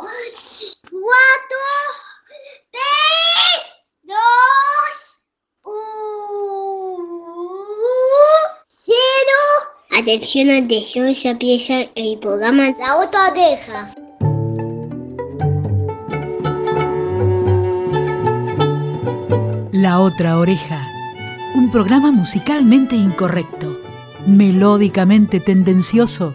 cuatro, tres, dos, uno, cero. Atención, atención, se empieza el programa La Otra Oreja. La Otra Oreja, un programa musicalmente incorrecto, melódicamente tendencioso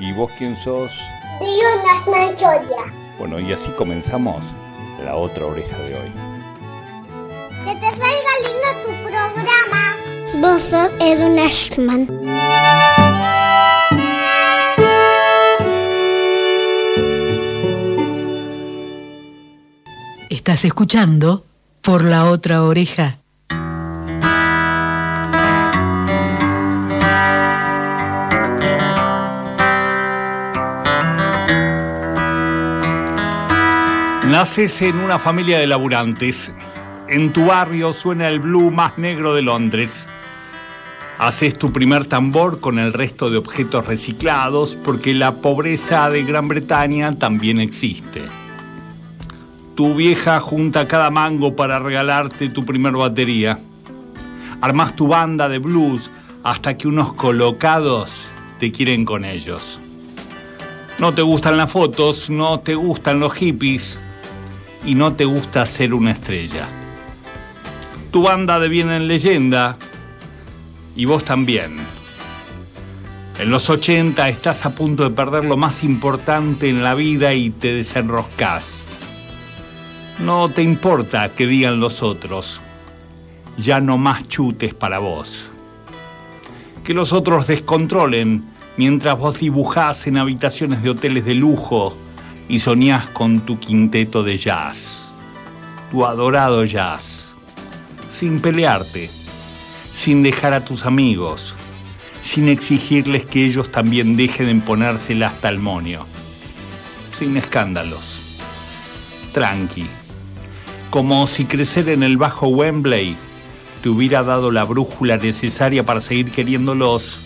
¿Y vos quién sos? Digo Nasman Soria. Bueno, y así comenzamos la otra oreja de hoy. Que te salga lindo tu programa. Vos sos Edwin Ashman. Estás escuchando por la otra oreja. Naces en una familia de laburantes. En tu barrio suena el blue más negro de Londres. Haces tu primer tambor con el resto de objetos reciclados porque la pobreza de Gran Bretaña también existe. Tu vieja junta cada mango para regalarte tu primer batería. Armas tu banda de blues hasta que unos colocados te quieren con ellos. No te gustan las fotos, no te gustan los hippies, y no te gusta ser una estrella. Tu banda deviene en leyenda y vos también. En los 80 estás a punto de perder lo más importante en la vida y te desenroscás. No te importa que digan los otros. Ya no más chutes para vos. Que los otros descontrolen mientras vos dibujás en habitaciones de hoteles de lujo y soñás con tu quinteto de jazz, tu adorado jazz, sin pelearte, sin dejar a tus amigos, sin exigirles que ellos también dejen de ponérsela hasta el monio, sin escándalos, tranqui, como si crecer en el bajo Wembley te hubiera dado la brújula necesaria para seguir queriéndolos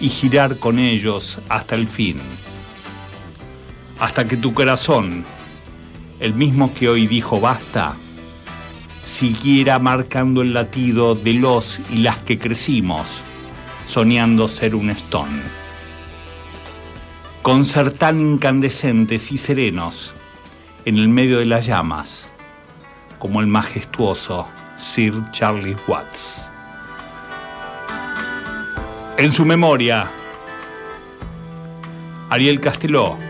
y girar con ellos hasta el fin hasta que tu corazón, el mismo que hoy dijo basta, siguiera marcando el latido de los y las que crecimos, soñando ser un Stone. Con ser tan incandescentes y serenos en el medio de las llamas, como el majestuoso Sir Charlie Watts. En su memoria, Ariel Casteló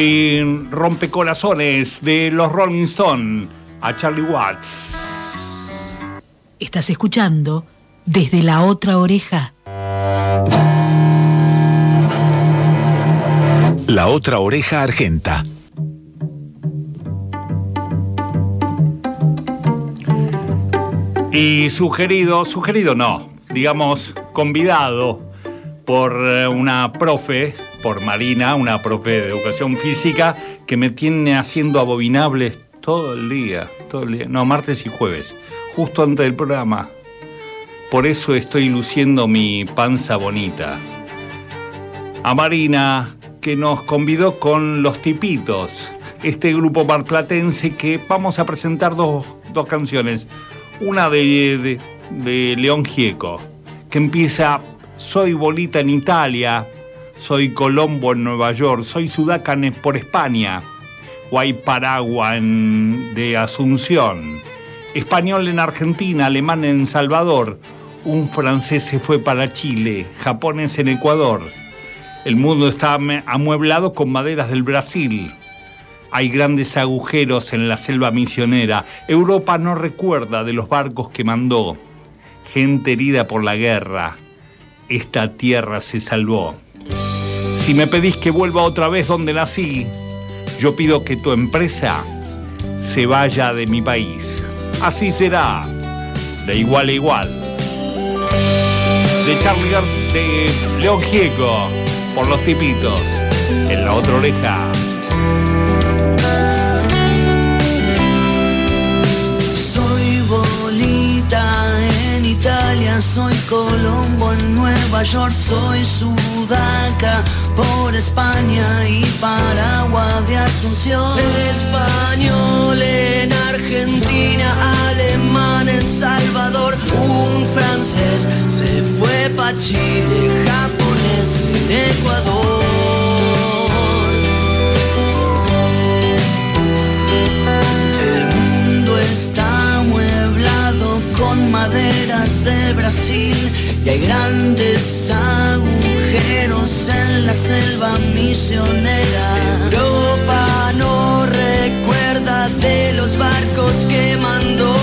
Soy rompecorazones de los Rolling Stones a Charlie Watts. Estás escuchando desde la otra oreja. La otra oreja argenta. Y sugerido, sugerido no, digamos convidado por eh, una profe, por Marina, una profe de educación física, que me tiene haciendo abominables todo el día, todo el día, no, martes y jueves, justo antes del programa. Por eso estoy luciendo mi panza bonita. A Marina, que nos convidó con Los Tipitos, este grupo marplatense que vamos a presentar dos, dos canciones. Una de, de, León Gieco, que empieza Soy bolita en Italia, soy Colombo en Nueva York, soy Sudaca por España, Guayparagua en, de Asunción, español en Argentina, alemán en Salvador, un francés se fue para Chile, japonés en Ecuador. El mundo está amueblado con maderas del Brasil. Hay grandes agujeros en la selva misionera. Europa no recuerda de los barcos que mandó. Gente herida por la guerra. Esta tierra se salvó. Si me pedís que vuelva otra vez donde nací, yo pido que tu empresa se vaya de mi país. Así será, de igual a igual. De Charlie García, de León Gieco, por los tipitos, en la otra oreja. Soy bolita en Italia, soy Colombo en Nueva York, soy Sudaca por España y Paraguay de Asunción. Español en Argentina, alemán en Salvador, un francés se fue pa' Chile, japonés en Ecuador. El mundo está amueblado con maderas de Brasil y hay grandes en la selva misionera. Europa no recuerda de los barcos que mandó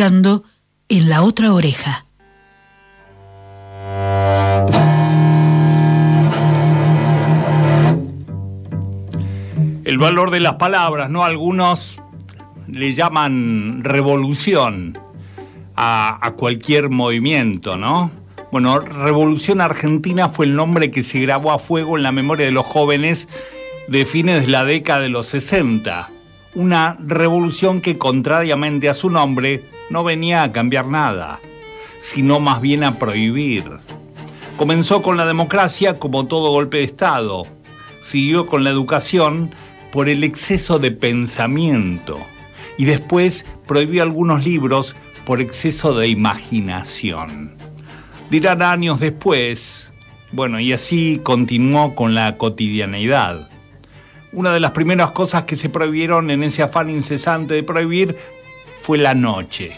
en la otra oreja. El valor de las palabras, ¿no? Algunos le llaman revolución a, a cualquier movimiento, ¿no? Bueno, Revolución Argentina fue el nombre que se grabó a fuego en la memoria de los jóvenes de fines de la década de los 60. Una revolución que, contrariamente a su nombre, no venía a cambiar nada, sino más bien a prohibir. Comenzó con la democracia como todo golpe de Estado. Siguió con la educación por el exceso de pensamiento. Y después prohibió algunos libros por exceso de imaginación dirán años después, bueno, y así continuó con la cotidianeidad. Una de las primeras cosas que se prohibieron en ese afán incesante de prohibir fue la noche,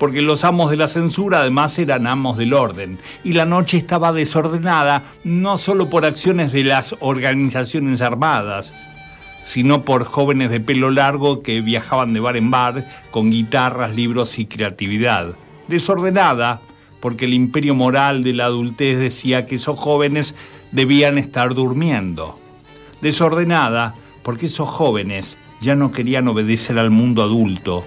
porque los amos de la censura además eran amos del orden, y la noche estaba desordenada no solo por acciones de las organizaciones armadas, sino por jóvenes de pelo largo que viajaban de bar en bar con guitarras, libros y creatividad. Desordenada porque el imperio moral de la adultez decía que esos jóvenes debían estar durmiendo. Desordenada, porque esos jóvenes ya no querían obedecer al mundo adulto,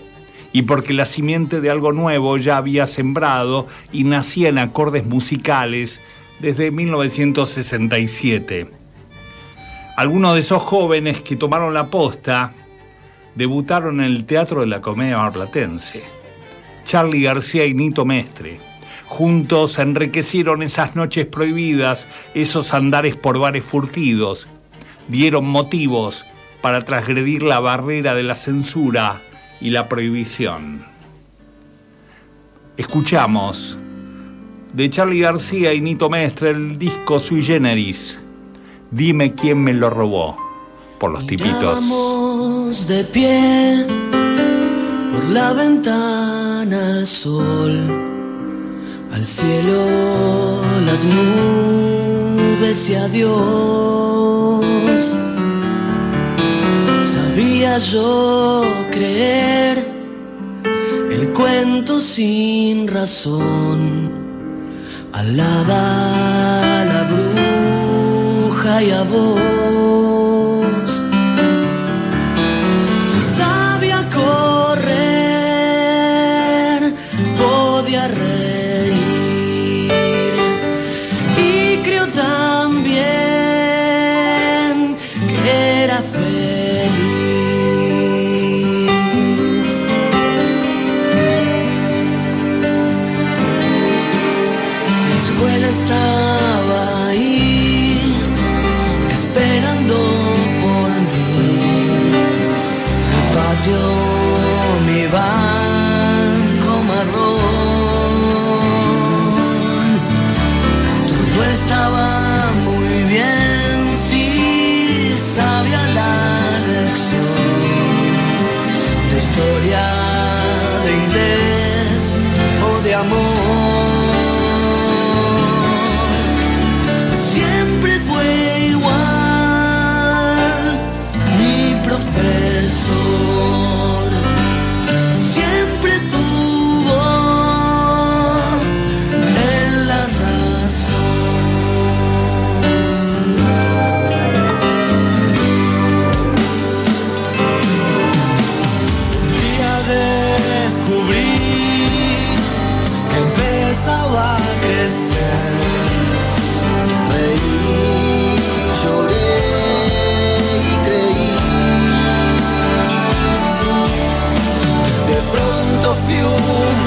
y porque la simiente de algo nuevo ya había sembrado y nacía en acordes musicales desde 1967. Algunos de esos jóvenes que tomaron la posta debutaron en el Teatro de la Comedia Marplatense. Charlie García y Nito Mestre Juntos enriquecieron esas noches prohibidas, esos andares por bares furtidos. Dieron motivos para transgredir la barrera de la censura y la prohibición. Escuchamos de Charlie García y Nito Mestre el disco Sui Generis. Dime quién me lo robó. Por los tipitos. de pie por la ventana al sol al cielo las nubes y adiós. Sabía yo creer el cuento sin razón, alada la bruja y a vos.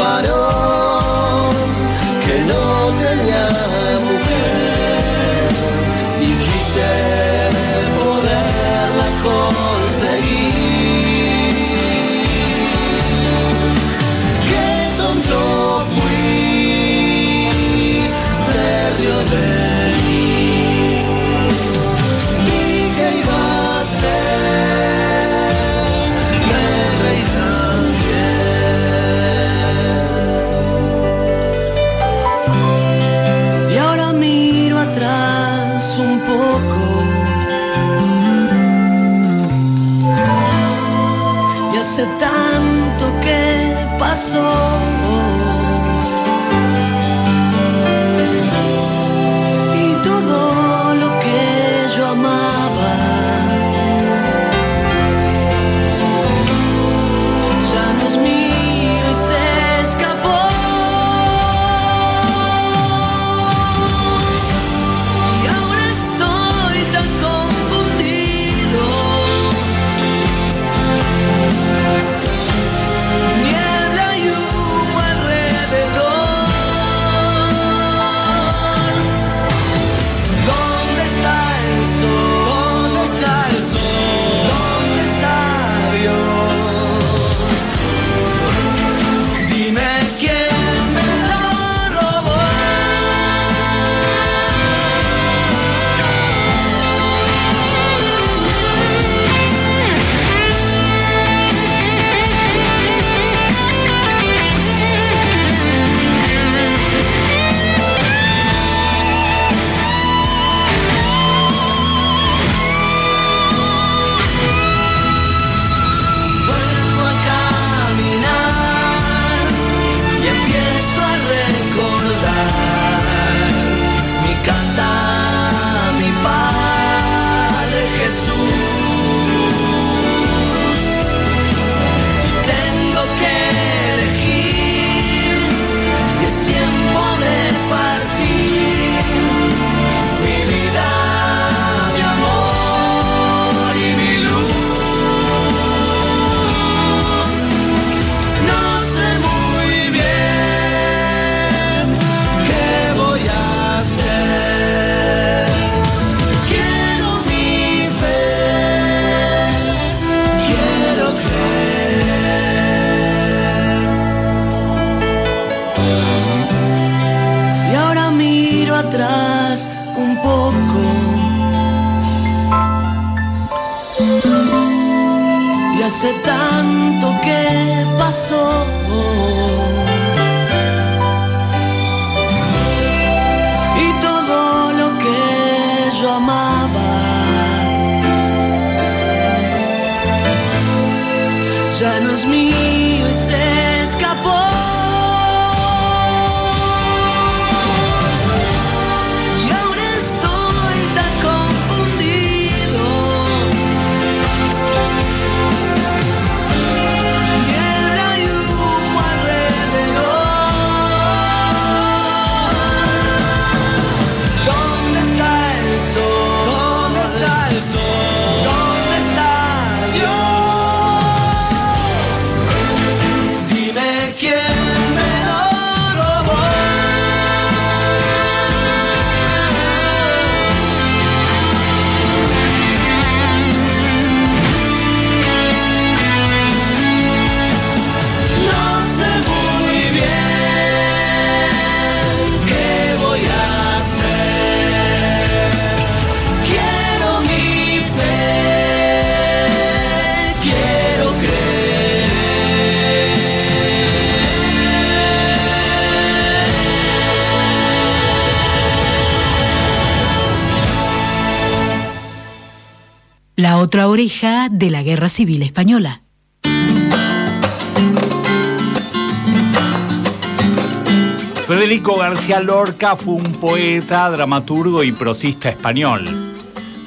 wanna otra oreja de la Guerra Civil Española. Federico García Lorca fue un poeta, dramaturgo y prosista español.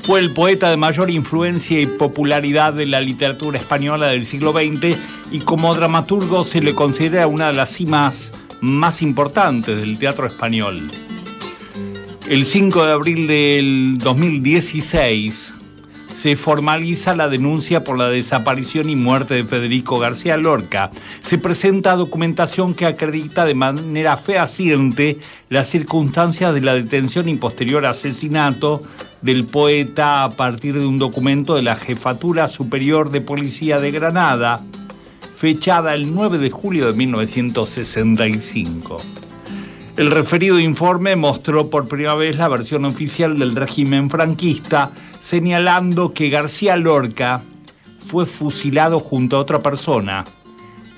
Fue el poeta de mayor influencia y popularidad de la literatura española del siglo XX y como dramaturgo se le considera una de las cimas más importantes del teatro español. El 5 de abril del 2016, se formaliza la denuncia por la desaparición y muerte de Federico García Lorca. Se presenta documentación que acredita de manera fehaciente las circunstancias de la detención y posterior asesinato del poeta a partir de un documento de la Jefatura Superior de Policía de Granada, fechada el 9 de julio de 1965. El referido informe mostró por primera vez la versión oficial del régimen franquista, señalando que García Lorca fue fusilado junto a otra persona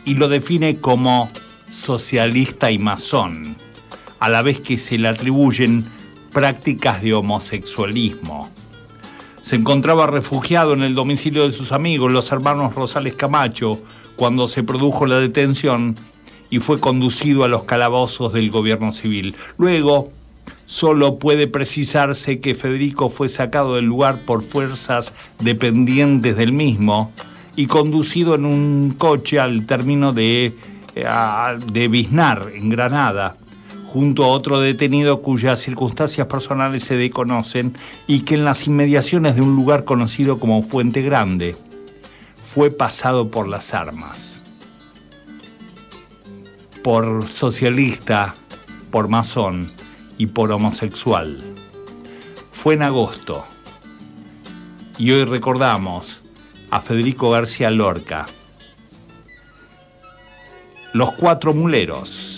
y lo define como socialista y masón, a la vez que se le atribuyen prácticas de homosexualismo. Se encontraba refugiado en el domicilio de sus amigos, los hermanos Rosales Camacho, cuando se produjo la detención y fue conducido a los calabozos del gobierno civil. Luego, solo puede precisarse que Federico fue sacado del lugar por fuerzas dependientes del mismo y conducido en un coche al término de, eh, de Biznar, en Granada, junto a otro detenido cuyas circunstancias personales se desconocen y que en las inmediaciones de un lugar conocido como Fuente Grande fue pasado por las armas, por socialista, por masón y por homosexual. Fue en agosto y hoy recordamos a Federico García Lorca. Los cuatro muleros.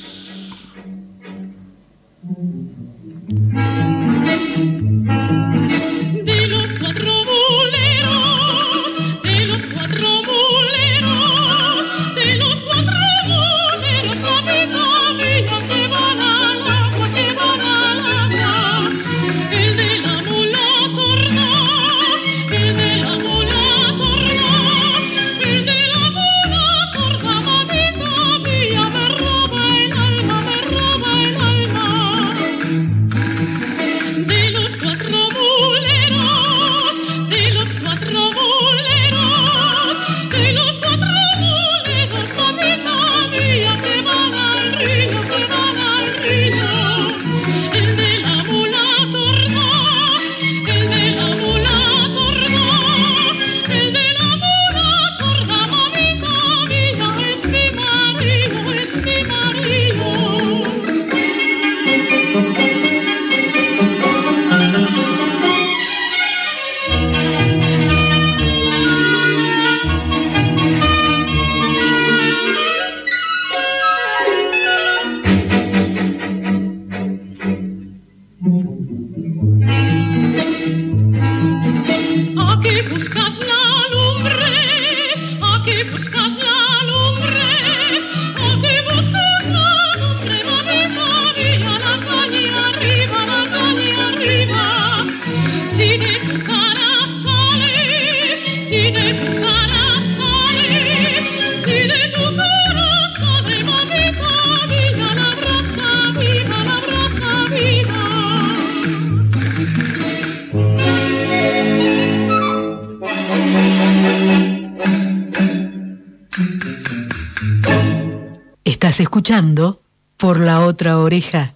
Escuchando por la otra oreja.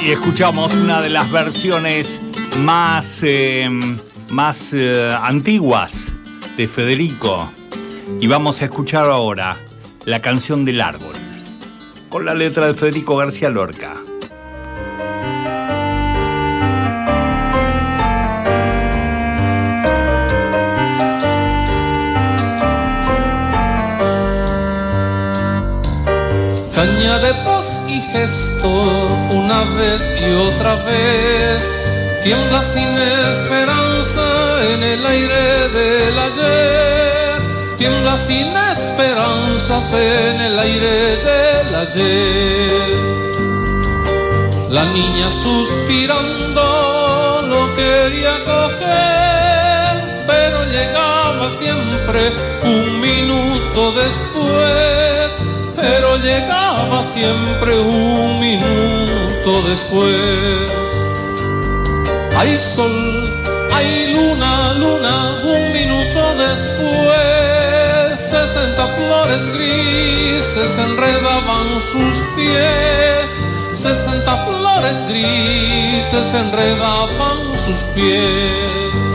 Y escuchamos una de las versiones más, eh, más eh, antiguas de Federico. Y vamos a escuchar ahora la canción del árbol, con la letra de Federico García Lorca. Vez y otra vez, tiembla sin esperanza en el aire del ayer, tiembla sin esperanzas en el aire del ayer. La niña suspirando lo quería coger, pero llegaba siempre un minuto después, pero llegaba siempre un minuto después. Hay sol, hay luna, luna, un minuto después, sesenta flores grises enredaban sus pies. Sesenta flores grises enredaban sus pies.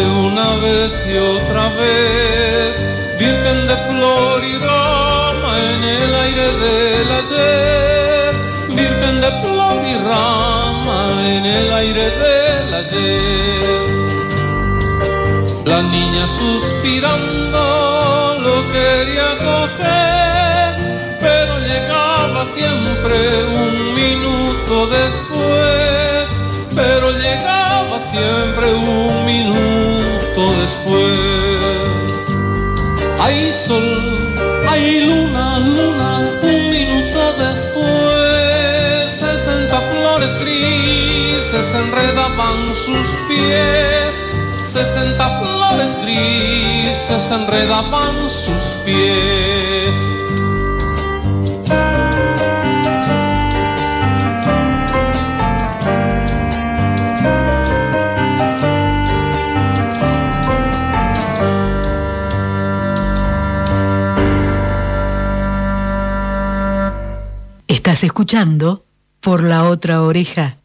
Una vez y otra vez, Virgen de flor y rama en el aire del ayer, Virgen de flor y rama en el aire del ayer. La niña suspirando lo quería coger, grises enredaban sus pies. Sesenta flores grises enredaban sus pies. Estás escuchando por la otra oreja.